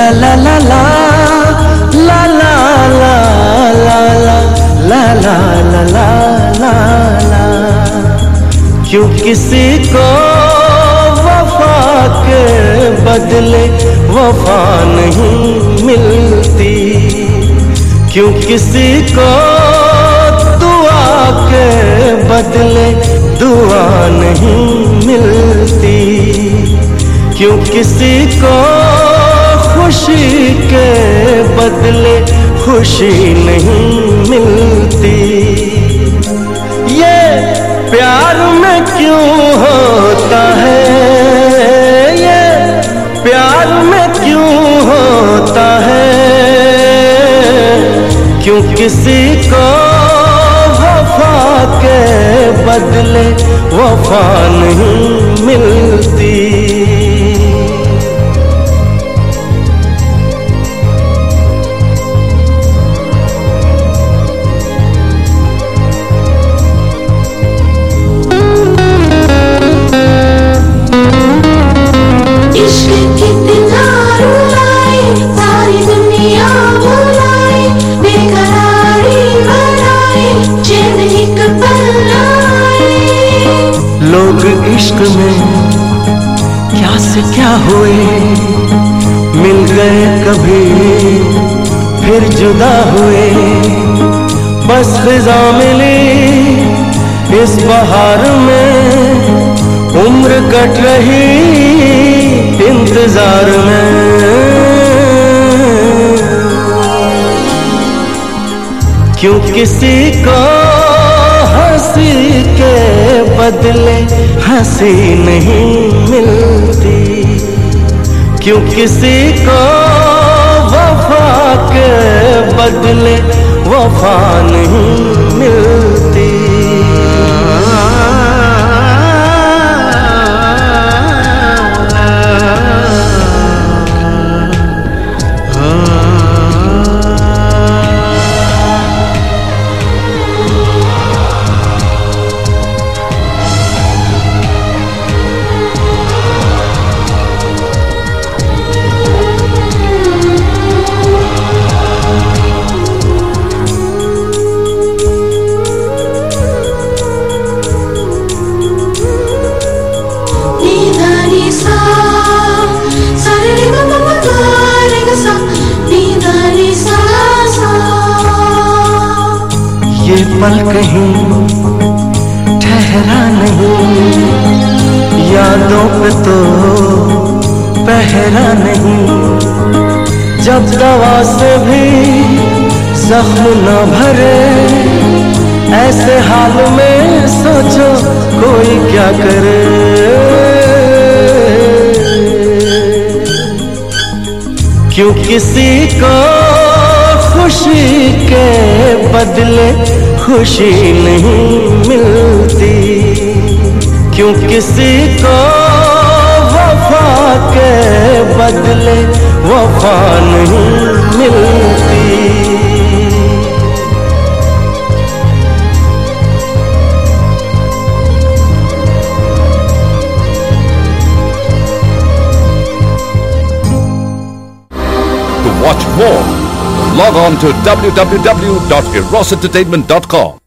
ला क्यों किसी को वफा के बदले वफा नहीं मिलती? क्यों किसी को दुआ के बदले दुआ नहीं मिलती? क्यों किसी के बदले खुशी नहीं मिलती। ये प्यार में क्यों होता है? ये प्यार में क्यों होता है? क्यों किसी को वफा के बदले वफा नहीं हुए, मिल गए कभी, फिर जुदा हुए। बस फिजा मिली इस बहार में, उम्र कट रही इंतज़ार में। क्यों किसी को हँसी के बदले हँसी नहीं मिलती? क्यों किसी को वफा के बदले वफा नहीं मिलती ये पल कहीं ठहरा नहीं। यादों पे तो पहरा नहीं। जब दवा से भी जख्म न भरे, ऐसे हाल में सोचो कोई क्या करे। क्यों किसी को खुशी के बदले खुशी नहीं मिलती। क्यों किसी को वफा के बदले वफा नहीं मिलती? Watch more, log on to www.erosentertainment.com.